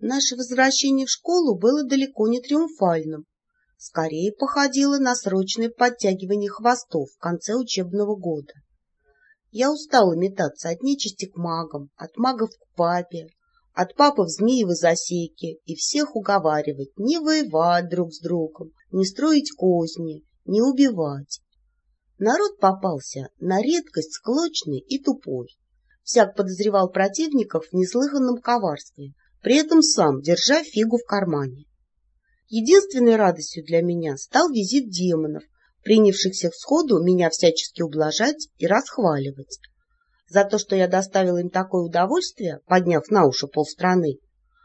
Наше возвращение в школу было далеко не триумфальным. Скорее походило на срочное подтягивание хвостов в конце учебного года. Я устала метаться от нечисти к магам, от магов к папе, от папы в змеевой засеке и всех уговаривать не воевать друг с другом, не строить козни, не убивать. Народ попался на редкость склочный и тупой. Всяк подозревал противников в неслыханном коварстве, при этом сам держа фигу в кармане. Единственной радостью для меня стал визит демонов, принявшихся сходу меня всячески ублажать и расхваливать. За то, что я доставил им такое удовольствие, подняв на уши полстраны,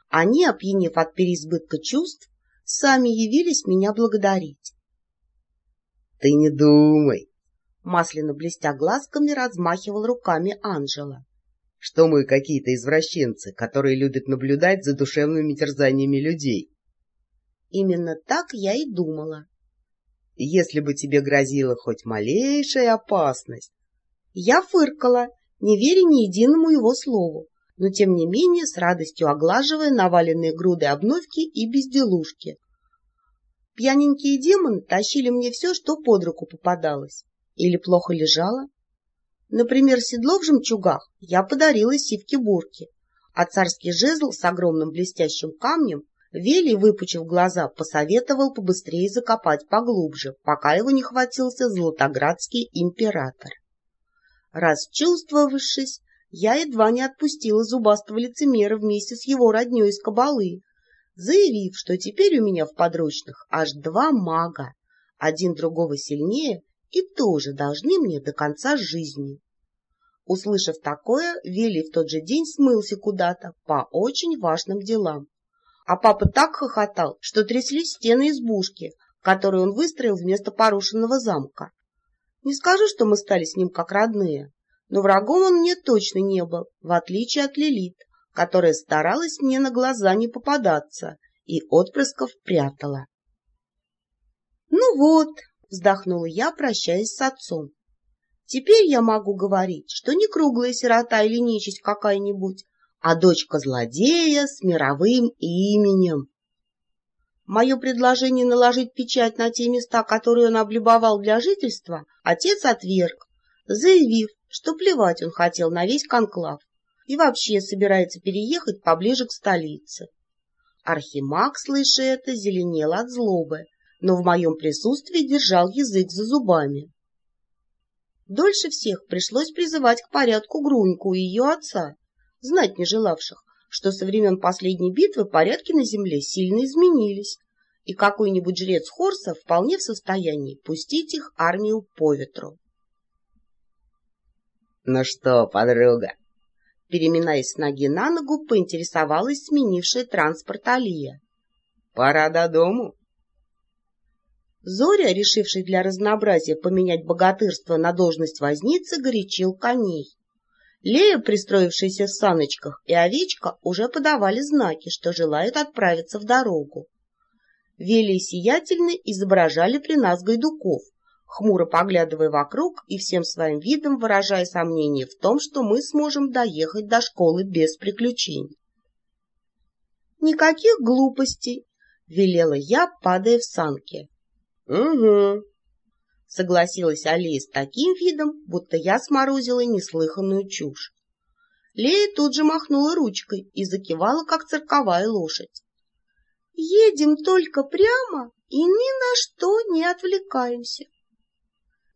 они, опьянев от переизбытка чувств, сами явились меня благодарить. — Ты не думай, — масляно блестя глазками размахивал руками Анжела что мы какие-то извращенцы, которые любят наблюдать за душевными терзаниями людей. Именно так я и думала. Если бы тебе грозила хоть малейшая опасность... Я фыркала, не веря ни единому его слову, но тем не менее с радостью оглаживая наваленные груды обновки и безделушки. Пьяненькие демоны тащили мне все, что под руку попадалось. Или плохо лежало, Например, седло в жемчугах я подарила Сивке-бурке, а царский жезл с огромным блестящим камнем Вели, выпучив глаза, посоветовал побыстрее закопать поглубже, пока его не хватился златоградский император. Расчувствовавшись, я едва не отпустила зубастого лицемера вместе с его родней из кабалы, заявив, что теперь у меня в подручных аж два мага, один другого сильнее и тоже должны мне до конца жизни. Услышав такое, Вилли в тот же день смылся куда-то по очень важным делам. А папа так хохотал, что тряслись стены избушки, которую он выстроил вместо порушенного замка. Не скажу, что мы стали с ним как родные, но врагом он мне точно не был, в отличие от Лилит, которая старалась мне на глаза не попадаться и отпрысков прятала. «Ну вот», — вздохнула я, прощаясь с отцом, Теперь я могу говорить, что не круглая сирота или нечисть какая-нибудь, а дочка злодея с мировым именем. Мое предложение наложить печать на те места, которые он облюбовал для жительства, отец отверг, заявив, что плевать он хотел на весь конклав и вообще собирается переехать поближе к столице. Архимаг, слыша это, зеленел от злобы, но в моем присутствии держал язык за зубами. Дольше всех пришлось призывать к порядку Груньку и ее отца, знать не желавших, что со времен последней битвы порядки на земле сильно изменились, и какой-нибудь жрец Хорса вполне в состоянии пустить их армию по ветру. — Ну что, подруга? Переминаясь с ноги на ногу, поинтересовалась сменившая транспорт Алия. — Пора до дому. Зоря, решивший для разнообразия поменять богатырство на должность возницы, горячил коней. Лея, пристроившаяся в саночках, и овечка уже подавали знаки, что желают отправиться в дорогу. Вели сиятельны изображали при нас гайдуков, хмуро поглядывая вокруг и всем своим видом выражая сомнение в том, что мы сможем доехать до школы без приключений. «Никаких глупостей!» — велела я, падая в санки. — Угу, — согласилась Алия с таким видом, будто я сморозила неслыханную чушь. Лея тут же махнула ручкой и закивала, как цирковая лошадь. — Едем только прямо и ни на что не отвлекаемся.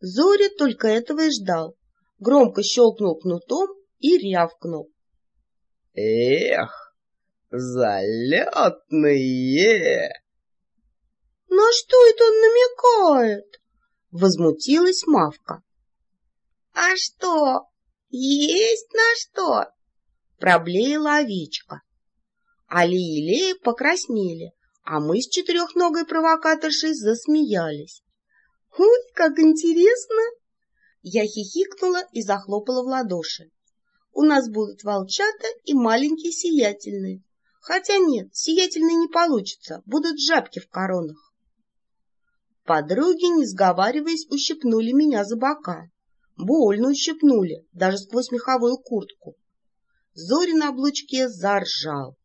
Зоря только этого и ждал. Громко щелкнул кнутом и рявкнул. — Эх, залетные! «На что это он намекает?» — возмутилась Мавка. «А что, есть на что?» — проблеяла овечка. Али и Лея покраснели, а мы с четырехногой провокаторшей засмеялись. «Ой, как интересно!» Я хихикнула и захлопала в ладоши. «У нас будут волчата и маленькие сиятельные. Хотя нет, сиятельные не получится, будут жабки в коронах. Подруги, не сговариваясь, ущипнули меня за бока. Больно ущипнули, даже сквозь меховую куртку. Зори на облучке заржал.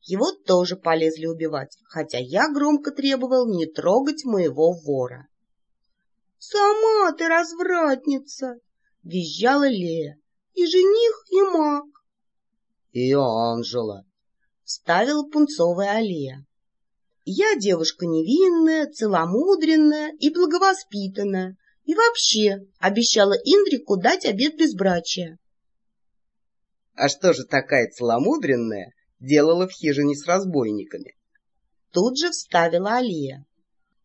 Его тоже полезли убивать, хотя я громко требовал не трогать моего вора. — Сама ты развратница! — визжала Лея. — И жених, и маг. — И Анжела! — вставила пунцовая аллея. Я девушка невинная, целомудренная и благовоспитанная, и вообще обещала Индрику дать обед безбрачия. — А что же такая целомудренная делала в хижине с разбойниками? Тут же вставила Алия.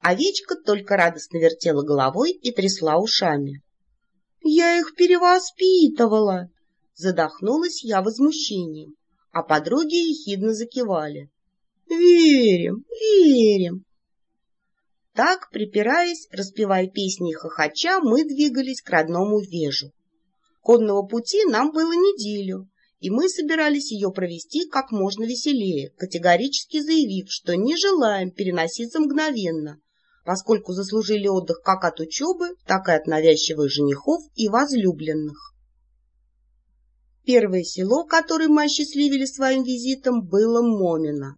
Овечка только радостно вертела головой и трясла ушами. — Я их перевоспитывала! Задохнулась я возмущением, а подруги ехидно закивали. Верим, верим. Так, припираясь, распевая песни и хохоча, мы двигались к родному Вежу. Конного пути нам было неделю, и мы собирались ее провести как можно веселее, категорически заявив, что не желаем переноситься мгновенно, поскольку заслужили отдых как от учебы, так и от навязчивых женихов и возлюбленных. Первое село, которое мы осчастливили своим визитом, было Момино.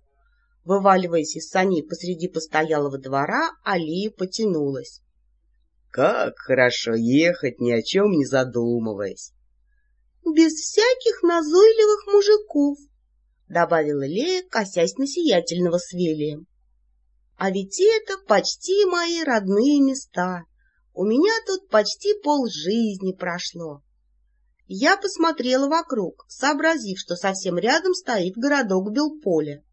Вываливаясь из саней посреди постоялого двора, Алия потянулась. — Как хорошо ехать, ни о чем не задумываясь! — Без всяких назойливых мужиков, — добавила Лея, косясь на сиятельного с Велием. — А ведь это почти мои родные места. У меня тут почти полжизни прошло. Я посмотрела вокруг, сообразив, что совсем рядом стоит городок Белполе.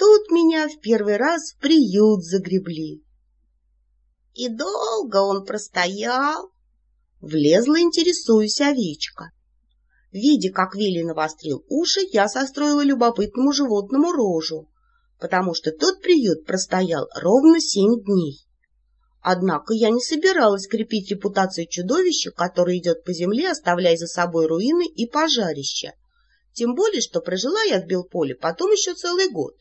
Тут меня в первый раз в приют загребли. И долго он простоял. Влезла, интересуюсь, овечка. Видя, как Вилли навострил уши, я состроила любопытному животному рожу, потому что тот приют простоял ровно семь дней. Однако я не собиралась крепить репутацию чудовища, которое идет по земле, оставляя за собой руины и пожарища. Тем более, что прожила я в Белполе потом еще целый год.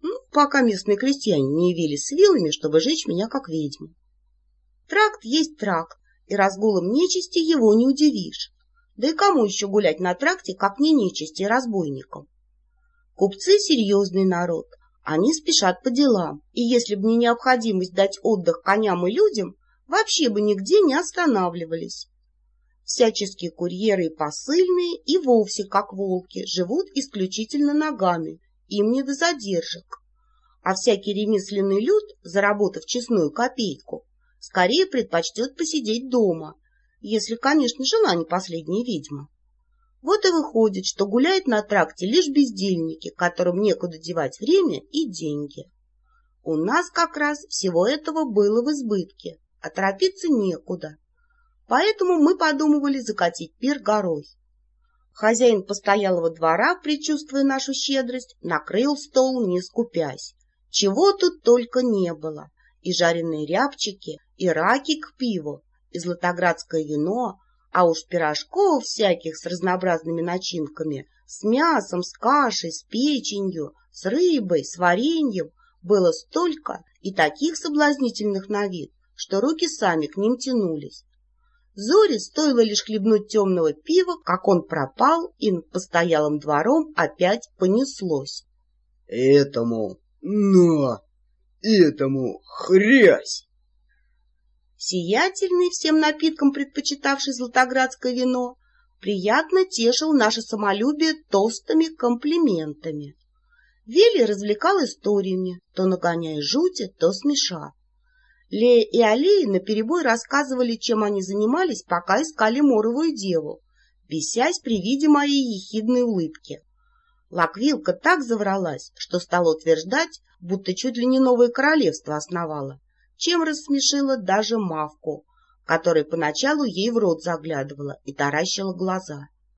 Ну, пока местные крестьяне не явились с вилами, чтобы жечь меня как ведьму. Тракт есть тракт, и разгулом нечисти его не удивишь. Да и кому еще гулять на тракте, как не нечисти и разбойникам? Купцы — серьезный народ, они спешат по делам, и если бы не необходимость дать отдых коням и людям, вообще бы нигде не останавливались. Всяческие курьеры и посыльные и вовсе, как волки, живут исключительно ногами им не до задержек. А всякий ремесленный люд, заработав честную копейку, скорее предпочтет посидеть дома, если, конечно, жила не последняя ведьма. Вот и выходит, что гуляют на тракте лишь бездельники, которым некуда девать время и деньги. У нас как раз всего этого было в избытке, а торопиться некуда. Поэтому мы подумывали закатить пир горой. Хозяин постоялого двора, предчувствуя нашу щедрость, накрыл стол, не скупясь. Чего тут только не было. И жареные рябчики, и раки к пиву, и златоградское вино, а уж пирожков всяких с разнообразными начинками, с мясом, с кашей, с печенью, с рыбой, с вареньем, было столько и таких соблазнительных на вид, что руки сами к ним тянулись. Зоре стоило лишь хлебнуть темного пива, как он пропал, и над постоялым двором опять понеслось. — Этому на, этому хрясь! Сиятельный, всем напиткам предпочитавший златоградское вино, приятно тешил наше самолюбие толстыми комплиментами. Вилли развлекал историями, то нагоняя жути, то смеша. Лея и Алия наперебой рассказывали, чем они занимались, пока искали моровую деву, бесясь при виде моей ехидной улыбки. Лаквилка так завралась, что стала утверждать, будто чуть ли не новое королевство основала, чем рассмешила даже Мавку, которая поначалу ей в рот заглядывала и таращила глаза.